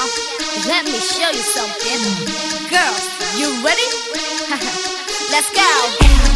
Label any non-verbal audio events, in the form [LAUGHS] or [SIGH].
now, let me show you something. Girls, you ready? [LAUGHS] Let's go.